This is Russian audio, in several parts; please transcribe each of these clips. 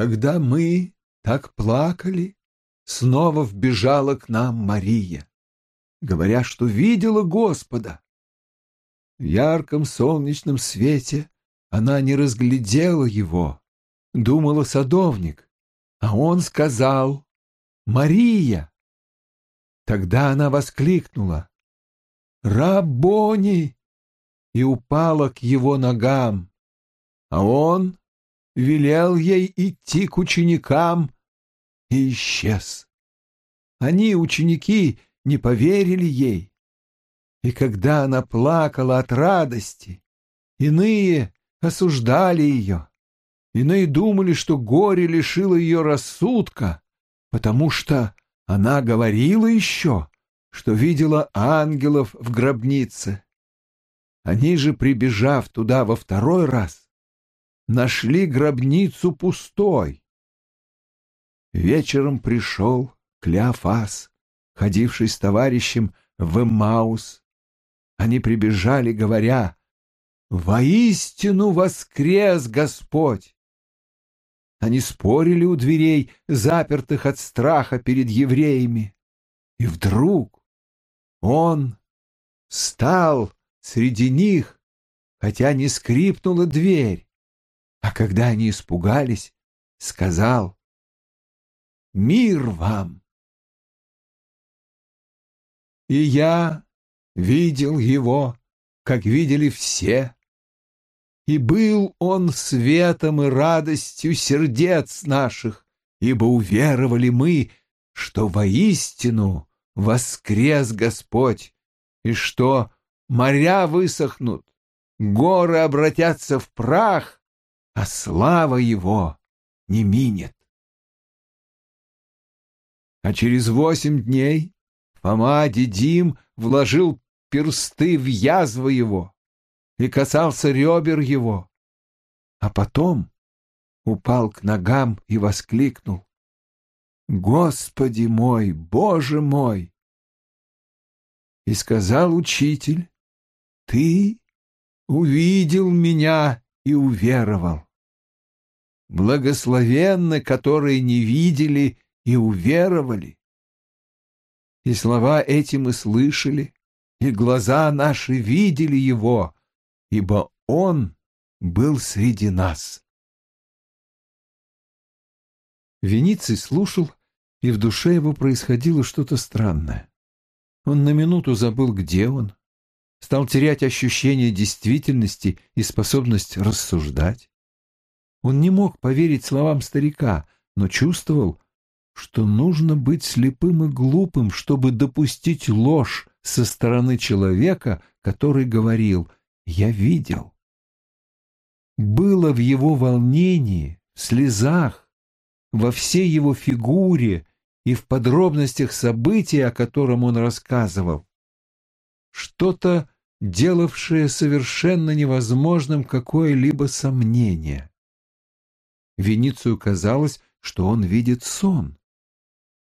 Когда мы так плакали, снова вбежала к нам Мария, говоря, что видела Господа. В ярком солнечном свете она не разглядела его, думала садовник, а он сказал «Мария». Тогда она воскликнула «Рабони!» и упала к его ногам, а он велел ей идти к ученикам и исчез. Они, ученики, не поверили ей. И когда она плакала от радости, иные осуждали ее, иные думали, что горе лишило ее рассудка, потому что она говорила еще, что видела ангелов в гробнице. Они же, прибежав туда во второй раз, нашли гробницу пустой. Вечером пришел Клеофас, ходивший с товарищем в Эммаус. Они прибежали, говоря, «Воистину воскрес Господь!» Они спорили у дверей, запертых от страха перед евреями. И вдруг он стал среди них, хотя не скрипнула дверь. А когда они испугались, сказал «Мир вам!» И я видел его, как видели все, и был он светом и радостью сердец наших, ибо уверовали мы, что воистину воскрес Господь, и что моря высохнут, горы обратятся в прах, а слава его не минет. А через восемь дней Фома Дедим вложил персты в язвы его и касался ребер его, а потом упал к ногам и воскликнул «Господи мой, Боже мой!» И сказал учитель, «Ты увидел меня и уверовал. Благословенны, которые не видели и уверовали. И слова эти мы слышали, и глаза наши видели его, ибо он был среди нас. Вениций слушал, и в душе его происходило что-то странное. Он на минуту забыл, где он, стал терять ощущение действительности и способность рассуждать. Он не мог поверить словам старика, но чувствовал, что нужно быть слепым и глупым, чтобы допустить ложь со стороны человека, который говорил «я видел». Было в его волнении, слезах, во всей его фигуре и в подробностях события, о котором он рассказывал, что-то, делавшее совершенно невозможным какое-либо сомнение. Веницию казалось, что он видит сон,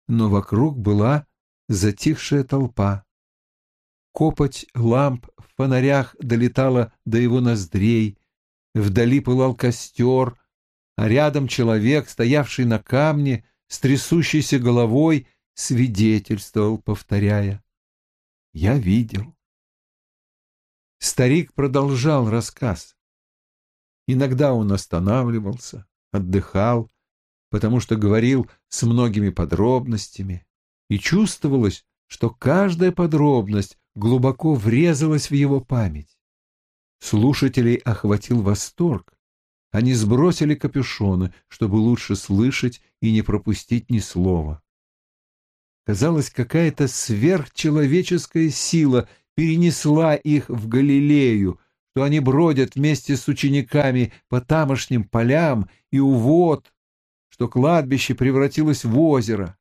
но вокруг была затихшая толпа. Копоть ламп в фонарях долетала до его ноздрей, вдали пылал костер, а рядом человек, стоявший на камне, с трясущейся головой, свидетельствовал, повторяя я видел. Старик продолжал рассказ. Иногда он останавливался, отдыхал, потому что говорил с многими подробностями, и чувствовалось, что каждая подробность глубоко врезалась в его память. Слушателей охватил восторг. Они сбросили капюшоны, чтобы лучше слышать и не пропустить ни слова. Казалось, какая-то сверхчеловеческая сила перенесла их в Галилею, что они бродят вместе с учениками по тамошним полям и увод, что кладбище превратилось в озеро,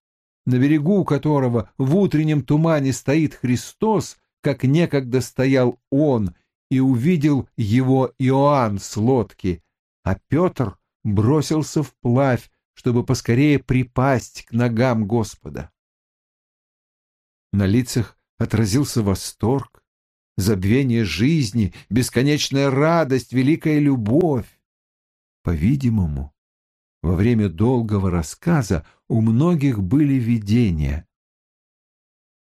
на берегу которого в утреннем тумане стоит Христос, как некогда стоял Он, и увидел его Иоанн с лодки, а Петр бросился вплавь, чтобы поскорее припасть к ногам Господа. На лицах отразился восторг, забвение жизни, бесконечная радость, великая любовь. По-видимому, Во время долгого рассказа у многих были видения.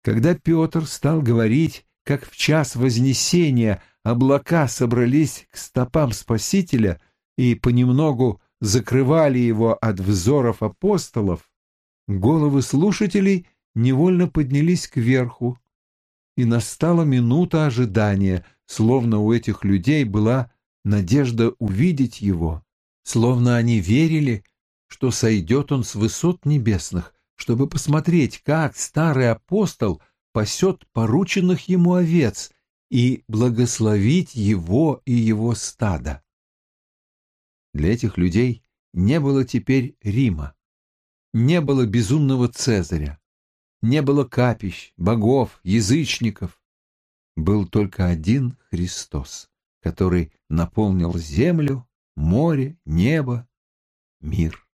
Когда Петр стал говорить, как в час Вознесения облака собрались к стопам Спасителя и понемногу закрывали его от взоров апостолов, головы слушателей невольно поднялись кверху, и настала минута ожидания, словно у этих людей была надежда увидеть его, словно они верили, что сойдет он с высот небесных, чтобы посмотреть, как старый апостол пасет порученных ему овец и благословить его и его стадо. Для этих людей не было теперь Рима, не было безумного Цезаря, не было капищ, богов, язычников. Был только один Христос, который наполнил землю, море, небо, мир.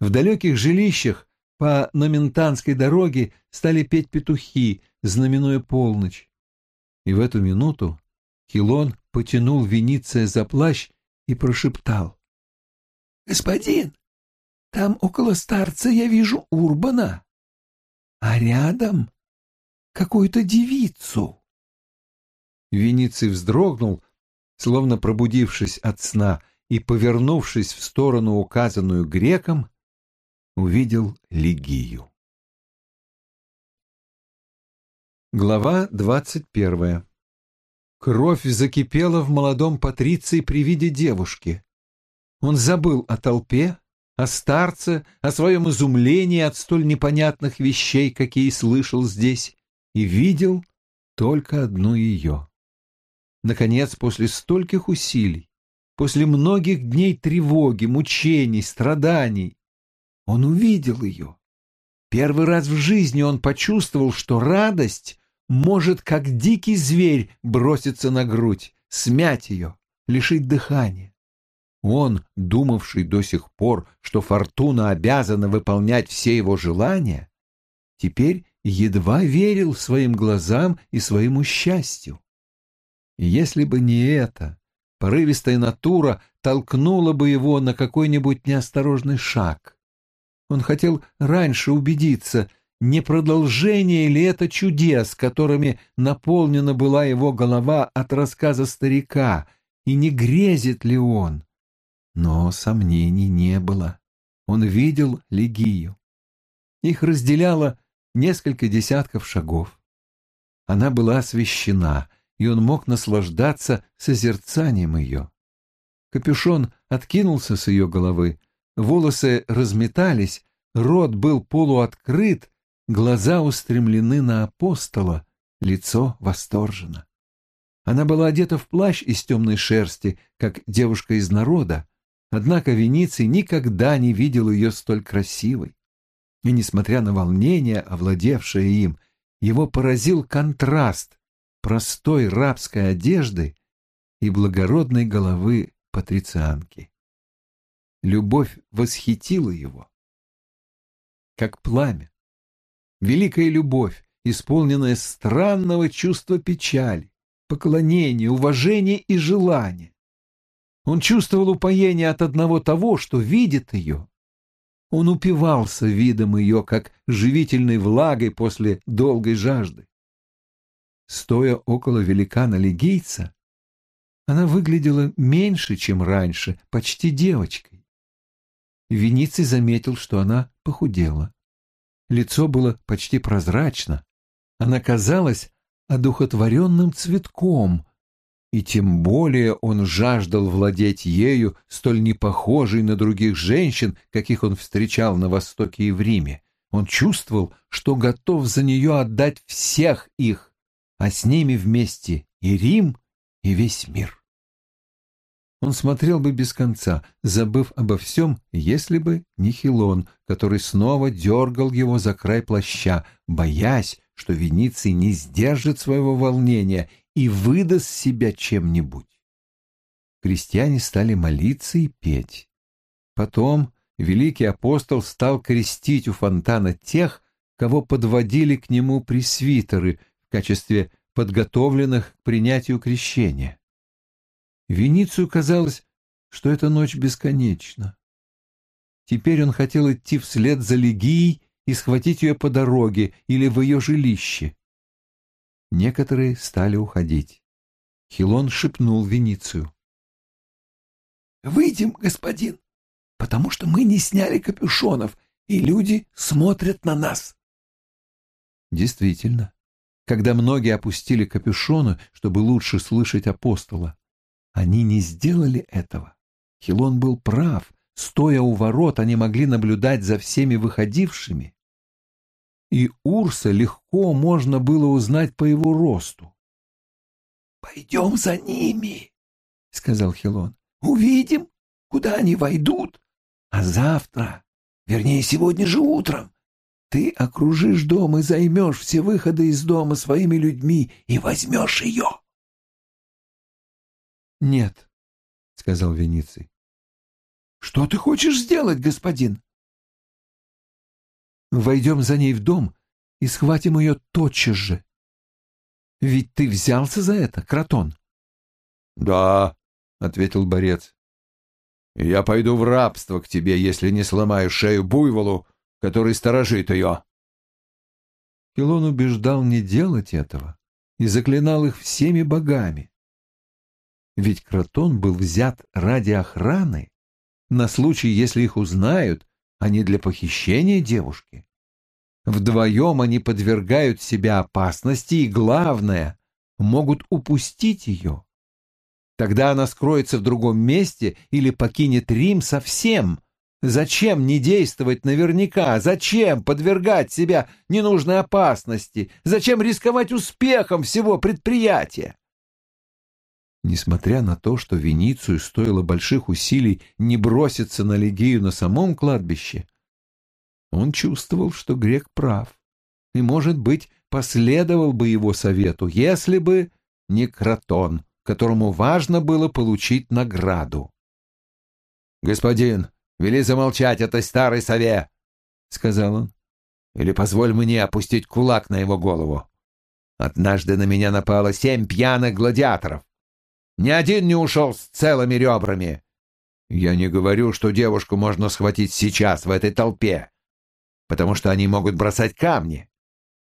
В далеких жилищах по Номентанской дороге стали петь петухи, знаменуя полночь. И в эту минуту Хилон потянул Вениция за плащ и прошептал. — Господин, там около старца я вижу Урбана а рядом какую-то девицу. Вениций вздрогнул, словно пробудившись от сна, и, повернувшись в сторону, указанную греком, увидел Лигию. Глава двадцать первая Кровь закипела в молодом патриции при виде девушки. Он забыл о толпе, о старце, о своем изумлении от столь непонятных вещей, какие слышал здесь, и видел только одну ее. Наконец, после стольких усилий, после многих дней тревоги, мучений, страданий, он увидел ее. Первый раз в жизни он почувствовал, что радость может, как дикий зверь, броситься на грудь, смять ее, лишить дыхания. Он, думавший до сих пор, что фортуна обязана выполнять все его желания, теперь едва верил своим глазам и своему счастью. И если бы не это, порывистая натура толкнула бы его на какой-нибудь неосторожный шаг. Он хотел раньше убедиться, не продолжение ли это чудес, которыми наполнена была его голова от рассказа старика, и не грезит ли он, но сомнений не было. Он видел Легию. Их разделяло несколько десятков шагов. Она была освещена, и он мог наслаждаться созерцанием ее. Капюшон откинулся с ее головы, волосы разметались, рот был полуоткрыт, глаза устремлены на апостола, лицо восторжено. Она была одета в плащ из темной шерсти, как девушка из народа, Однако Вениций никогда не видел ее столь красивой. И, несмотря на волнение, овладевшее им, его поразил контраст простой рабской одежды и благородной головы патрицианки. Любовь восхитила его, как пламя. Великая любовь, исполненная странного чувства печали, поклонения, уважения и желания. Он чувствовал упоение от одного того, что видит ее. Он упивался видом ее, как живительной влагой после долгой жажды. Стоя около великана-легийца, она выглядела меньше, чем раньше, почти девочкой. Вениций заметил, что она похудела. Лицо было почти прозрачно. Она казалась одухотворенным цветком, и тем более он жаждал владеть ею, столь не похожей на других женщин, каких он встречал на Востоке и в Риме. Он чувствовал, что готов за нее отдать всех их, а с ними вместе и Рим, и весь мир. Он смотрел бы без конца, забыв обо всем, если бы не Хилон, который снова дергал его за край плаща, боясь, что Вениций не сдержит своего волнения и выдаст себя чем-нибудь. Крестьяне стали молиться и петь. Потом великий апостол стал крестить у фонтана тех, кого подводили к нему пресвитеры в качестве подготовленных к принятию крещения. Веницию казалось, что эта ночь бесконечна. Теперь он хотел идти вслед за Легией и схватить ее по дороге или в ее жилище. Некоторые стали уходить. Хилон шепнул Веницию. «Выйдем, господин, потому что мы не сняли капюшонов, и люди смотрят на нас». Действительно, когда многие опустили капюшоны, чтобы лучше слышать апостола, они не сделали этого. Хилон был прав. Стоя у ворот, они могли наблюдать за всеми выходившими. И Урса легко можно было узнать по его росту. «Пойдем за ними», — сказал Хилон. «Увидим, куда они войдут. А завтра, вернее, сегодня же утром, ты окружишь дом и займешь все выходы из дома своими людьми и возьмешь ее». «Нет», — сказал Вениций. Что ты хочешь сделать, господин? Войдем за ней в дом и схватим ее тотчас же. Ведь ты взялся за это, Кротон? Да, ответил борец. Я пойду в рабство к тебе, если не сломаю шею буйволу, который сторожит ее. Хилон убеждал не делать этого и заклинал их всеми богами. Ведь Кротон был взят ради охраны на случай, если их узнают, а не для похищения девушки. Вдвоем они подвергают себя опасности и, главное, могут упустить ее. Тогда она скроется в другом месте или покинет Рим совсем. Зачем не действовать наверняка? Зачем подвергать себя ненужной опасности? Зачем рисковать успехом всего предприятия? Несмотря на то, что Веницию стоило больших усилий не броситься на Легию на самом кладбище, он чувствовал, что грек прав, и, может быть, последовал бы его совету, если бы не Кротон, которому важно было получить награду. «Господин, вели замолчать этой старой сове!» — сказал он. «Или позволь мне опустить кулак на его голову. Однажды на меня напало семь пьяных гладиаторов. Ни один не ушел с целыми ребрами. Я не говорю, что девушку можно схватить сейчас в этой толпе, потому что они могут бросать камни.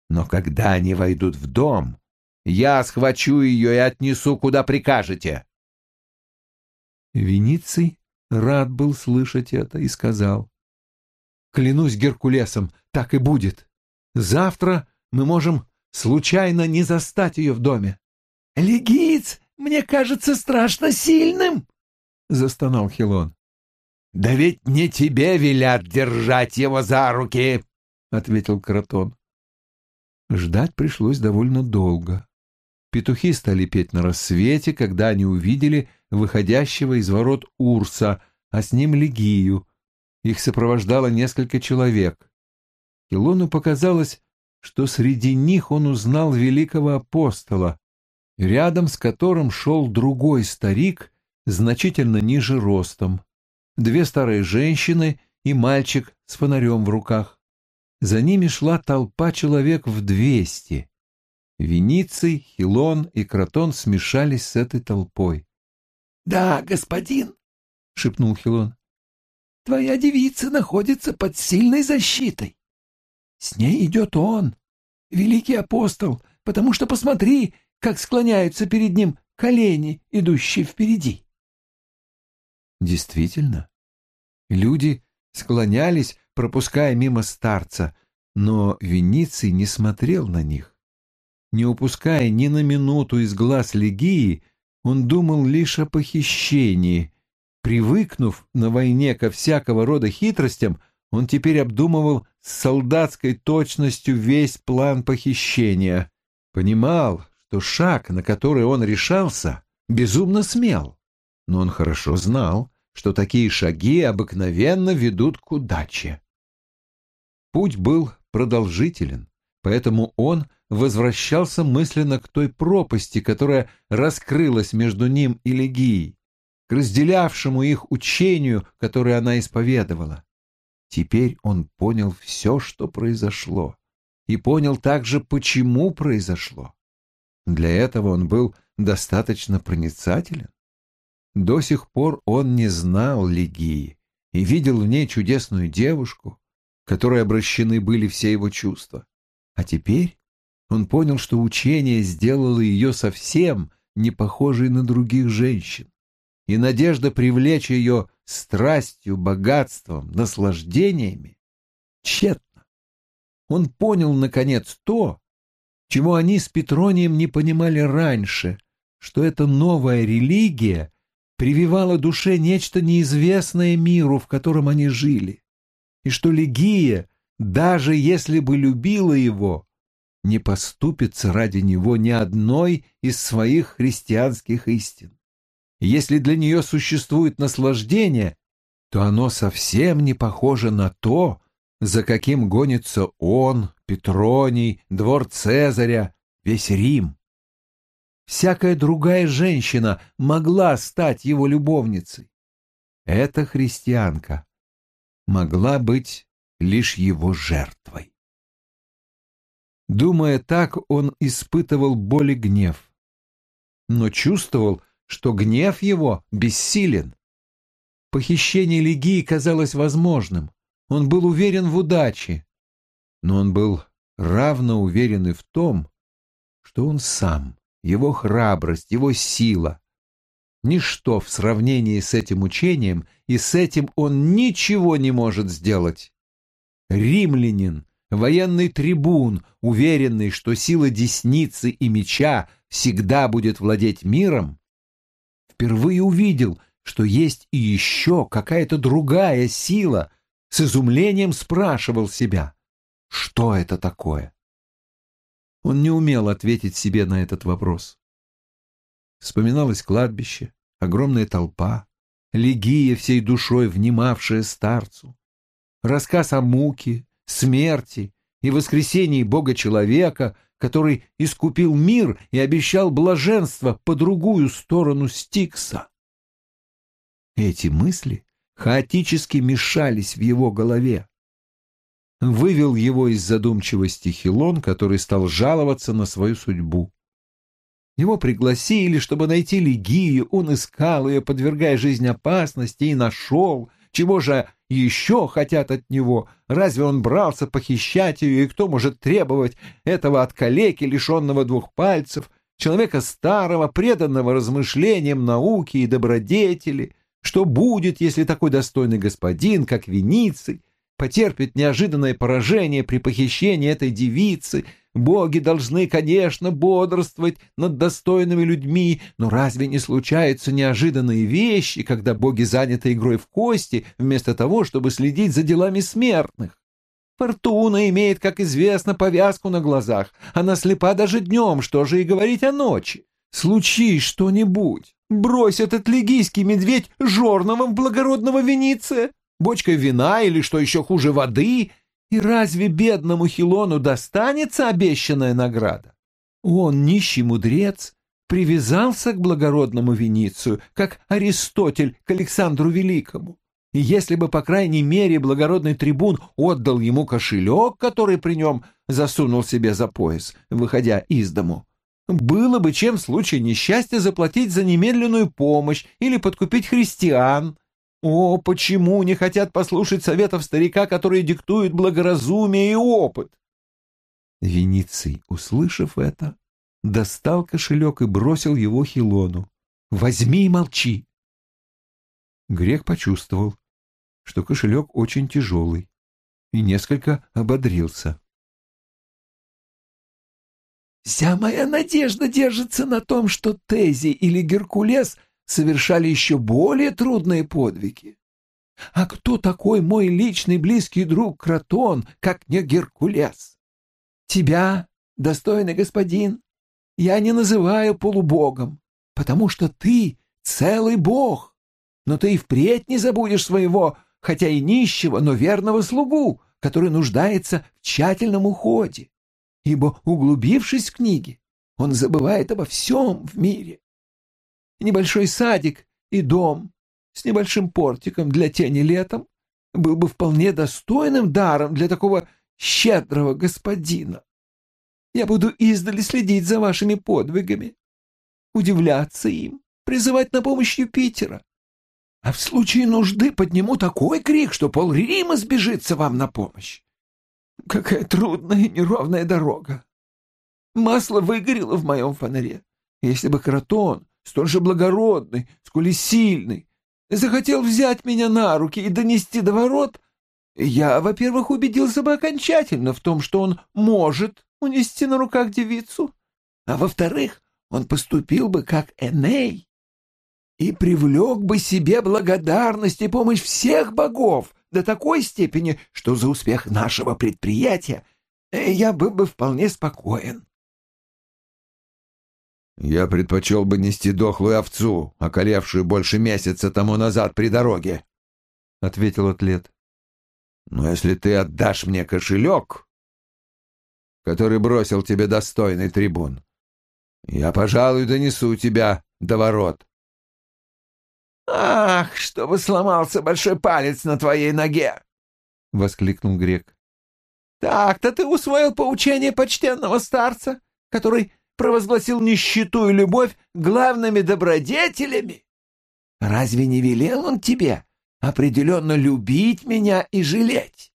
Но когда они войдут в дом, я схвачу ее и отнесу, куда прикажете. Вениций рад был слышать это и сказал, «Клянусь Геркулесом, так и будет. Завтра мы можем случайно не застать ее в доме». «Легиец мне кажется страшно сильным, — застонал Хилон. — Да ведь не тебе велят держать его за руки, — ответил Кротон. Ждать пришлось довольно долго. Петухи стали петь на рассвете, когда они увидели выходящего из ворот Урса, а с ним Легию. Их сопровождало несколько человек. Хилону показалось, что среди них он узнал великого апостола, рядом с которым шел другой старик, значительно ниже ростом, две старые женщины и мальчик с фонарем в руках. За ними шла толпа человек в двести. Вениций, Хилон и Кротон смешались с этой толпой. — Да, господин, — шепнул Хилон, — твоя девица находится под сильной защитой. С ней идет он, великий апостол, потому что, посмотри, как склоняются перед ним колени, идущие впереди. Действительно, люди склонялись, пропуская мимо старца, но Вениций не смотрел на них. Не упуская ни на минуту из глаз Легии, он думал лишь о похищении. Привыкнув на войне ко всякого рода хитростям, он теперь обдумывал с солдатской точностью весь план похищения. Понимал, что шаг, на который он решался, безумно смел. Но он хорошо знал, что такие шаги обыкновенно ведут к удаче. Путь был продолжителен, поэтому он возвращался мысленно к той пропасти, которая раскрылась между ним и Легией, к разделявшему их учению, которое она исповедовала. Теперь он понял все, что произошло, и понял также, почему произошло. Для этого он был достаточно проницателен. До сих пор он не знал Легии, и видел в ней чудесную девушку, которой обращены были все его чувства. А теперь он понял, что учение сделало ее совсем не похожей на других женщин, и надежда привлечь ее страстью, богатством, наслаждениями тщетна. Он понял, наконец, то, чего они с Петронием не понимали раньше, что эта новая религия прививала душе нечто неизвестное миру, в котором они жили, и что Легия, даже если бы любила его, не поступится ради него ни одной из своих христианских истин. Если для нее существует наслаждение, то оно совсем не похоже на то, за каким гонится он, Петроний, двор Цезаря, весь Рим. Всякая другая женщина могла стать его любовницей. Эта христианка могла быть лишь его жертвой. Думая так, он испытывал боль и гнев, но чувствовал, что гнев его бессилен. Похищение Легии казалось возможным, он был уверен в удаче, но он был равно уверен и в том, что он сам, его храбрость, его сила, ничто в сравнении с этим учением, и с этим он ничего не может сделать. Римлянин, военный трибун, уверенный, что сила десницы и меча всегда будет владеть миром, впервые увидел, что есть и еще какая-то другая сила, с изумлением спрашивал себя, что это такое? Он не умел ответить себе на этот вопрос. Вспоминалось кладбище, огромная толпа, Легия всей душой внимавшая старцу, рассказ о муке, смерти и воскресении Бога-человека, который искупил мир и обещал блаженство по другую сторону Стикса. Эти мысли хаотически мешались в его голове вывел его из задумчивости Хилон, который стал жаловаться на свою судьбу. Его пригласили, чтобы найти Легию, он искал ее, подвергая жизнь опасности, и нашел. Чего же еще хотят от него? Разве он брался похищать ее, и кто может требовать этого от калеки, лишенного двух пальцев, человека старого, преданного размышлениям науки и добродетели? Что будет, если такой достойный господин, как Вениций, потерпит неожиданное поражение при похищении этой девицы. Боги должны, конечно, бодрствовать над достойными людьми, но разве не случаются неожиданные вещи, когда боги заняты игрой в кости, вместо того, чтобы следить за делами смертных? Фортуна имеет, как известно, повязку на глазах. Она слепа даже днем, что же и говорить о ночи. Случись что-нибудь, брось этот легийский медведь жорного благородного Вениция, бочкой вина или, что еще хуже, воды, и разве бедному Хилону достанется обещанная награда? Он, нищий мудрец, привязался к благородному Веницию, как Аристотель к Александру Великому. И если бы, по крайней мере, благородный трибун отдал ему кошелек, который при нем засунул себе за пояс, выходя из дому, было бы чем в случае несчастья заплатить за немедленную помощь или подкупить христиан, о, почему не хотят послушать советов старика, которые диктуют благоразумие и опыт? Вениций, услышав это, достал кошелек и бросил его Хилону. «Возьми и молчи!» Грех почувствовал, что кошелек очень тяжелый, и несколько ободрился. «Вся моя надежда держится на том, что Тези или Геркулес — совершали еще более трудные подвиги. А кто такой мой личный близкий друг Кротон, как не Геркулес? Тебя, достойный господин, я не называю полубогом, потому что ты целый бог, но ты и впредь не забудешь своего, хотя и нищего, но верного слугу, который нуждается в тщательном уходе, ибо, углубившись в книги, он забывает обо всем в мире небольшой садик и дом с небольшим портиком для тени летом был бы вполне достойным даром для такого щедрого господина. Я буду издали следить за вашими подвигами, удивляться им, призывать на помощь Юпитера. а в случае нужды подниму такой крик, что пол Рима сбежится вам на помощь. Какая трудная и неровная дорога. Масло выгорело в моем фонаре. Если бы Кротон, столь же благородный, сколь и сильный, захотел взять меня на руки и донести до ворот, я, во-первых, убедился бы окончательно в том, что он может унести на руках девицу, а во-вторых, он поступил бы как Эней и привлек бы себе благодарность и помощь всех богов до такой степени, что за успех нашего предприятия э, я был бы вполне спокоен. Я предпочел бы нести дохлую овцу, околевшую больше месяца тому назад при дороге, — ответил атлет. Но если ты отдашь мне кошелек, который бросил тебе достойный трибун, я, пожалуй, донесу тебя до ворот. «Ах, чтобы сломался большой палец на твоей ноге!» — воскликнул грек. «Так-то ты усвоил поучение почтенного старца, который провозгласил нищету и любовь главными добродетелями? Разве не велел он тебе определенно любить меня и жалеть?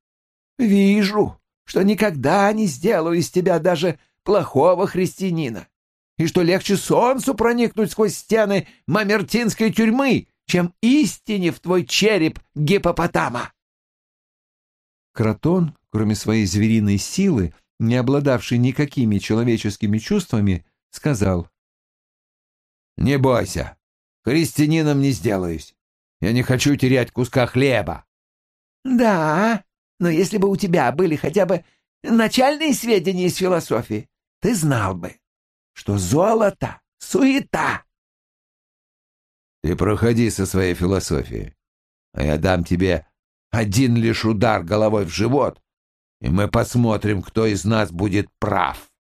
Вижу, что никогда не сделаю из тебя даже плохого христианина, и что легче солнцу проникнуть сквозь стены мамертинской тюрьмы, чем истине в твой череп гипопотама. Кротон, кроме своей звериной силы, не обладавший никакими человеческими чувствами, сказал. «Не бойся, христианином не сделаюсь. Я не хочу терять куска хлеба». «Да, но если бы у тебя были хотя бы начальные сведения из философии, ты знал бы, что золото — суета». «Ты проходи со своей философией, а я дам тебе один лишь удар головой в живот, и мы посмотрим, кто из нас будет прав.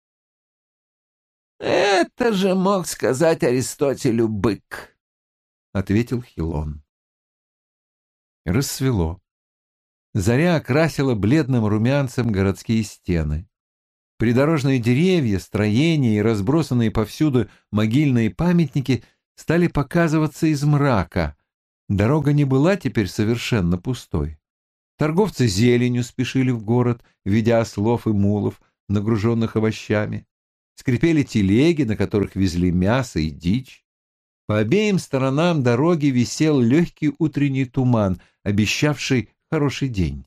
«Это же мог сказать Аристотелю бык», — ответил Хилон. Рассвело. Заря окрасила бледным румянцем городские стены. Придорожные деревья, строения и разбросанные повсюду могильные памятники стали показываться из мрака. Дорога не была теперь совершенно пустой. Торговцы зеленью спешили в город, ведя ослов и мулов, нагруженных овощами. Скрипели телеги, на которых везли мясо и дичь. По обеим сторонам дороги висел легкий утренний туман, обещавший хороший день.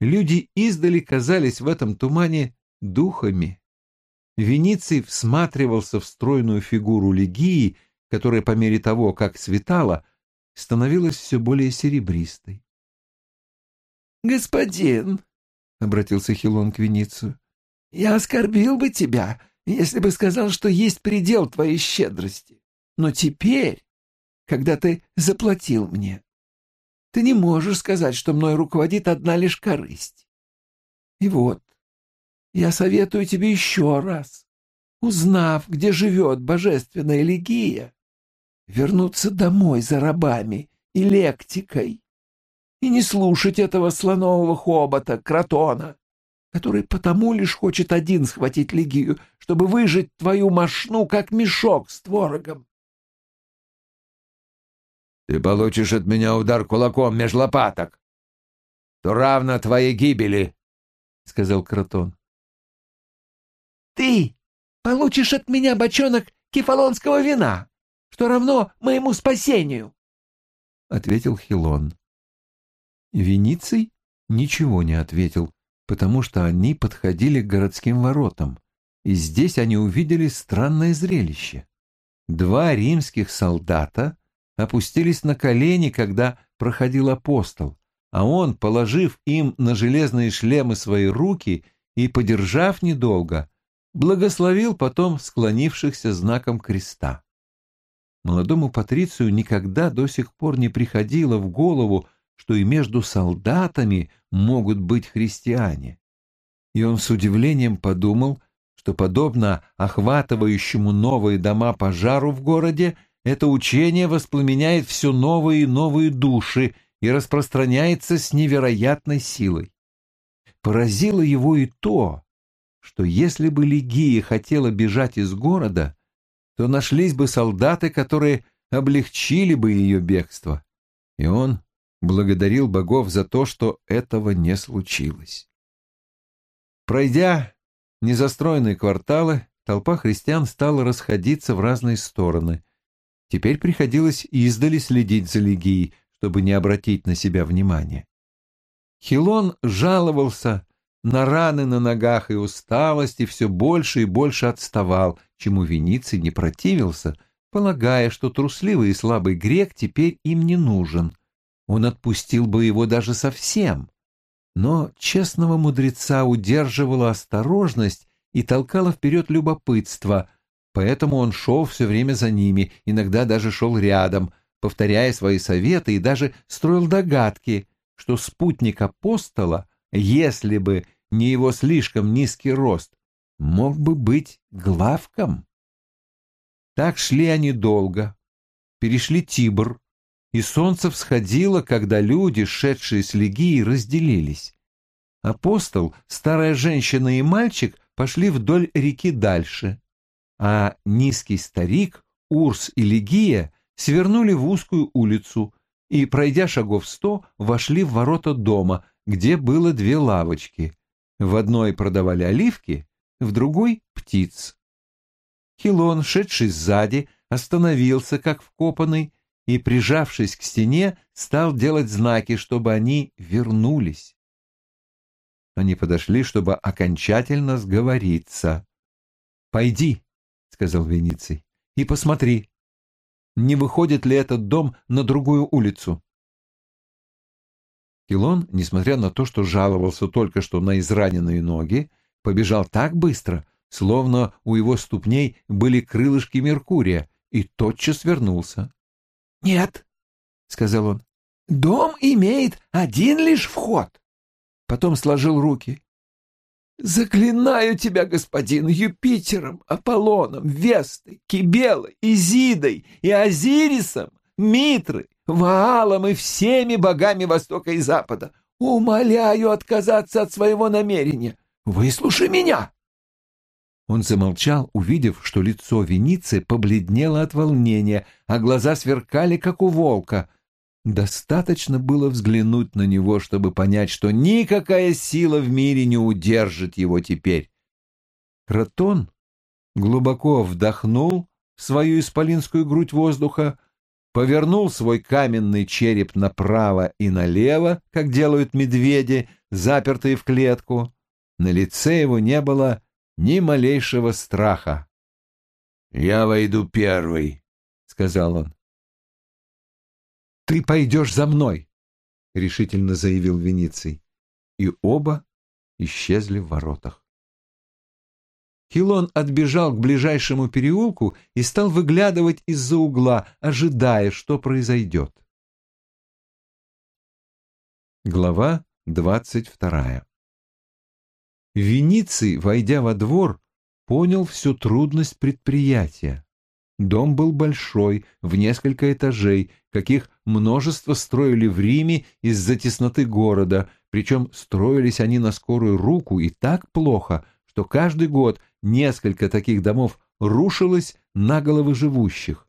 Люди издали казались в этом тумане духами. Вениций всматривался в стройную фигуру Легии, которая по мере того, как светала, становилась все более серебристой. «Господин», — обратился Хилон к Веницию, — «я оскорбил бы тебя, если бы сказал, что есть предел твоей щедрости. Но теперь, когда ты заплатил мне, ты не можешь сказать, что мной руководит одна лишь корысть. И вот, я советую тебе еще раз, узнав, где живет божественная Легия, вернуться домой за рабами и лектикой и не слушать этого слонового хобота, кротона, который потому лишь хочет один схватить Легию, чтобы выжить твою мошну, как мешок с творогом. Ты получишь от меня удар кулаком меж лопаток. То равно твоей гибели, — сказал Кротон. Ты получишь от меня бочонок кефалонского вина, что равно моему спасению, — ответил Хилон. Вениций ничего не ответил, потому что они подходили к городским воротам, и здесь они увидели странное зрелище. Два римских солдата опустились на колени, когда проходил апостол, а он, положив им на железные шлемы свои руки и подержав недолго, благословил потом склонившихся знаком креста. Молодому патрицию никогда до сих пор не приходило в голову, что и между солдатами могут быть христиане. И он с удивлением подумал, что, подобно охватывающему новые дома пожару в городе, это учение воспламеняет все новые и новые души и распространяется с невероятной силой. Поразило его и то, что если бы Легия хотела бежать из города, то нашлись бы солдаты, которые облегчили бы ее бегство. И он благодарил богов за то, что этого не случилось. Пройдя незастроенные кварталы, толпа христиан стала расходиться в разные стороны. Теперь приходилось издали следить за Легией, чтобы не обратить на себя внимания. Хилон жаловался на раны на ногах и усталость, и все больше и больше отставал, чему Вениций не противился, полагая, что трусливый и слабый грек теперь им не нужен. Он отпустил бы его даже совсем. Но честного мудреца удерживала осторожность и толкала вперед любопытство, поэтому он шел все время за ними, иногда даже шел рядом, повторяя свои советы и даже строил догадки, что спутник апостола, если бы не его слишком низкий рост, мог бы быть главком. Так шли они долго, перешли Тибр, и солнце всходило, когда люди, шедшие с Легии, разделились. Апостол, старая женщина и мальчик пошли вдоль реки дальше, а низкий старик, Урс и Легия свернули в узкую улицу и, пройдя шагов сто, вошли в ворота дома, где было две лавочки. В одной продавали оливки, в другой — птиц. Хилон, шедший сзади, остановился, как вкопанный, и, прижавшись к стене, стал делать знаки, чтобы они вернулись. Они подошли, чтобы окончательно сговориться. «Пойди», — сказал Вениций, — «и посмотри, не выходит ли этот дом на другую улицу. Хилон, несмотря на то, что жаловался только что на израненные ноги, побежал так быстро, словно у его ступней были крылышки Меркурия, и тотчас вернулся. «Нет», — сказал он, — «дом имеет один лишь вход». Потом сложил руки. Заклинаю тебя, господин, Юпитером, Аполлоном, Вестой, Кибелой, Изидой и Азирисом, Митрой, Ваалом и всеми богами Востока и Запада. Умоляю отказаться от своего намерения. Выслушай меня!» Он замолчал, увидев, что лицо Веницы побледнело от волнения, а глаза сверкали, как у волка — Достаточно было взглянуть на него, чтобы понять, что никакая сила в мире не удержит его теперь. Кротон глубоко вдохнул в свою исполинскую грудь воздуха, повернул свой каменный череп направо и налево, как делают медведи, запертые в клетку. На лице его не было ни малейшего страха. «Я войду первый», — сказал он. «Ты пойдешь за мной», — решительно заявил Вениций. И оба исчезли в воротах. Хилон отбежал к ближайшему переулку и стал выглядывать из-за угла, ожидая, что произойдет. Глава двадцать вторая Вениций, войдя во двор, понял всю трудность предприятия. Дом был большой, в несколько этажей, каких множество строили в Риме из-за тесноты города, причем строились они на скорую руку и так плохо, что каждый год несколько таких домов рушилось на головы живущих.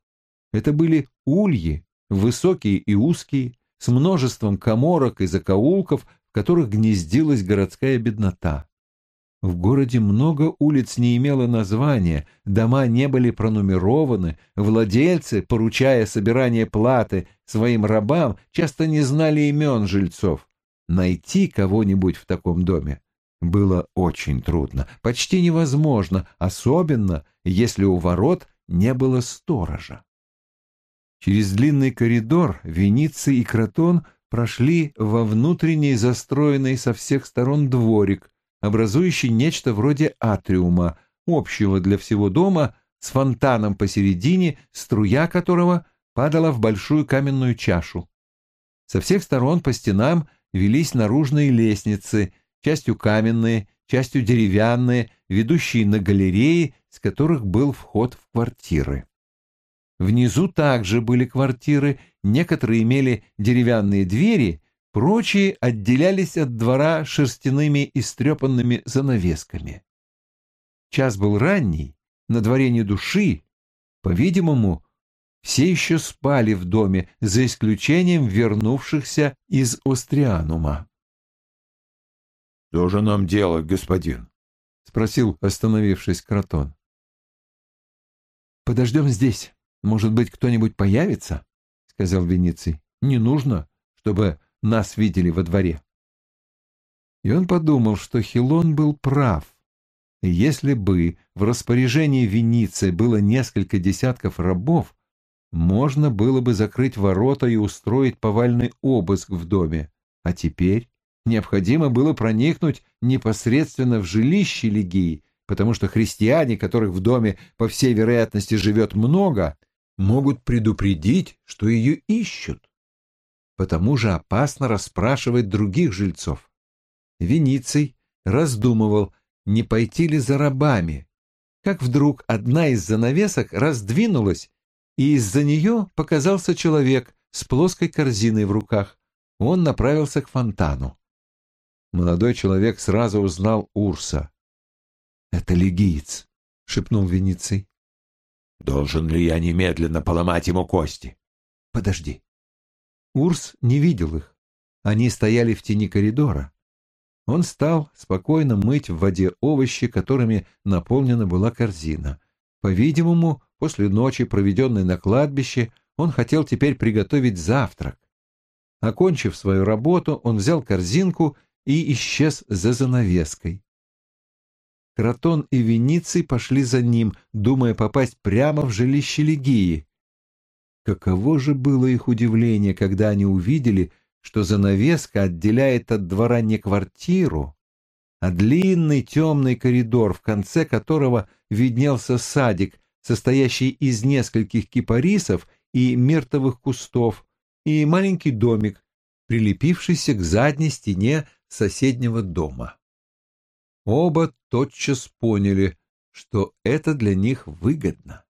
Это были ульи, высокие и узкие, с множеством коморок и закоулков, в которых гнездилась городская беднота. В городе много улиц не имело названия, дома не были пронумерованы, владельцы, поручая собирание платы своим рабам, часто не знали имен жильцов. Найти кого-нибудь в таком доме было очень трудно, почти невозможно, особенно если у ворот не было сторожа. Через длинный коридор Вениций и Кротон прошли во внутренний застроенный со всех сторон дворик, образующий нечто вроде атриума, общего для всего дома, с фонтаном посередине, струя которого падала в большую каменную чашу. Со всех сторон по стенам велись наружные лестницы, частью каменные, частью деревянные, ведущие на галереи, с которых был вход в квартиры. Внизу также были квартиры, некоторые имели деревянные двери, Прочие отделялись от двора шерстяными и стрепанными занавесками. Час был ранний, на дворе не души. По-видимому, все еще спали в доме, за исключением вернувшихся из Острианума. «Что же нам делать, господин?» — спросил, остановившись Кротон. «Подождем здесь. Может быть, кто-нибудь появится?» — сказал Вениций. «Не нужно, чтобы нас видели во дворе». И он подумал, что Хилон был прав. И если бы в распоряжении Вениции было несколько десятков рабов, можно было бы закрыть ворота и устроить повальный обыск в доме. А теперь необходимо было проникнуть непосредственно в жилище Легии, потому что христиане, которых в доме, по всей вероятности, живет много, могут предупредить, что ее ищут. Потому же опасно расспрашивать других жильцов. Вениций раздумывал, не пойти ли за рабами, как вдруг одна из занавесок раздвинулась, и из-за нее показался человек с плоской корзиной в руках. Он направился к фонтану. Молодой человек сразу узнал Урса. «Это легиец», — шепнул Вениций. «Должен ли я немедленно поломать ему кости?» «Подожди». Урс не видел их. Они стояли в тени коридора. Он стал спокойно мыть в воде овощи, которыми наполнена была корзина. По-видимому, после ночи, проведенной на кладбище, он хотел теперь приготовить завтрак. Окончив свою работу, он взял корзинку и исчез за занавеской. Кротон и Вениций пошли за ним, думая попасть прямо в жилище Легии. Каково же было их удивление, когда они увидели, что занавеска отделяет от двора не квартиру, а длинный темный коридор, в конце которого виднелся садик, состоящий из нескольких кипарисов и мертвых кустов, и маленький домик, прилепившийся к задней стене соседнего дома. Оба тотчас поняли, что это для них выгодно.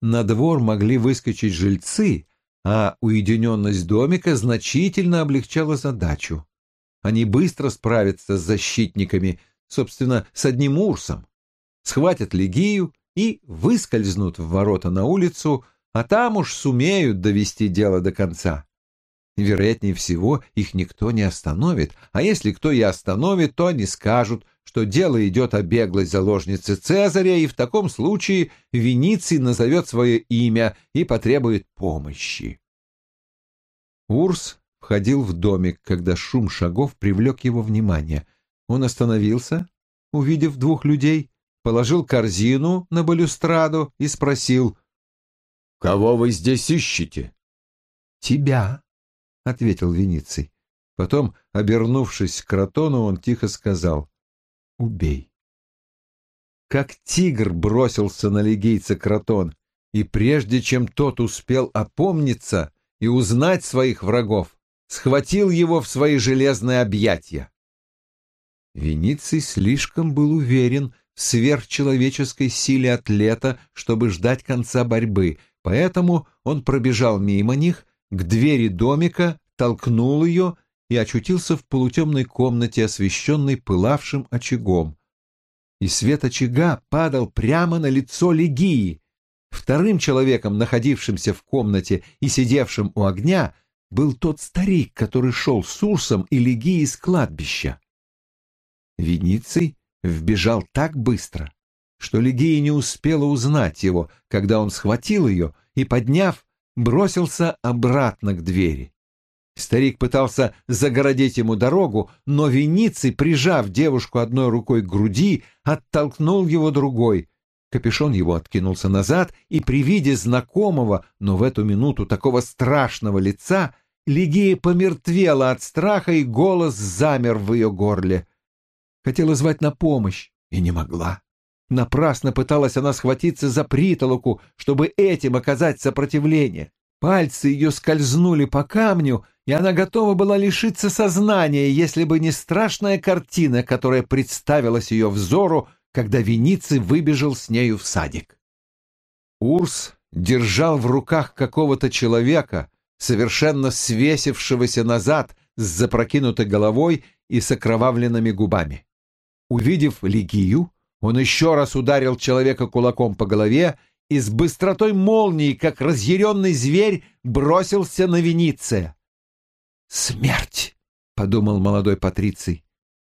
На двор могли выскочить жильцы, а уединенность домика значительно облегчала задачу. Они быстро справятся с защитниками, собственно, с одним урсом, схватят легию и выскользнут в ворота на улицу, а там уж сумеют довести дело до конца. Вероятнее всего, их никто не остановит, а если кто и остановит, то они скажут, что дело идет о беглой заложнице Цезаря, и в таком случае Вениций назовет свое имя и потребует помощи. Урс входил в домик, когда шум шагов привлек его внимание. Он остановился, увидев двух людей, положил корзину на балюстраду и спросил, «Кого вы здесь ищете?» «Тебя», — ответил Вениций. Потом, обернувшись к Кротону, он тихо сказал «Убей». Как тигр бросился на легийца Кротон, и прежде чем тот успел опомниться и узнать своих врагов, схватил его в свои железные объятия. Вениций слишком был уверен в сверхчеловеческой силе атлета, чтобы ждать конца борьбы, поэтому он пробежал мимо них к двери домика, толкнул ее и очутился в полутемной комнате, освещенной пылавшим очагом. И свет очага падал прямо на лицо Легии. Вторым человеком, находившимся в комнате и сидевшим у огня, был тот старик, который шел с Урсом и Легией с кладбища. Вениций вбежал так быстро, что Легия не успела узнать его, когда он схватил ее и, подняв, бросился обратно к двери. Старик пытался загородить ему дорогу, но Вениций, прижав девушку одной рукой к груди, оттолкнул его другой. Капюшон его откинулся назад, и при виде знакомого, но в эту минуту такого страшного лица, Лигия помертвела от страха, и голос замер в ее горле. Хотела звать на помощь и не могла. Напрасно пыталась она схватиться за притолоку, чтобы этим оказать сопротивление. Пальцы ее скользнули по камню, и она готова была лишиться сознания, если бы не страшная картина, которая представилась ее взору, когда Вениций выбежал с нею в садик. Урс держал в руках какого-то человека, совершенно свесившегося назад с запрокинутой головой и с окровавленными губами. Увидев Лигию, он еще раз ударил человека кулаком по голове и с быстротой молнии, как разъяренный зверь, бросился на Вениция. «Смерть!» — подумал молодой Патриций.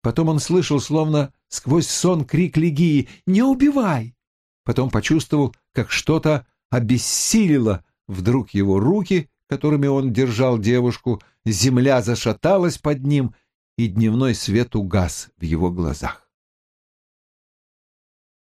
Потом он слышал, словно сквозь сон, крик Легии «Не убивай!» Потом почувствовал, как что-то обессилило вдруг его руки, которыми он держал девушку, земля зашаталась под ним, и дневной свет угас в его глазах.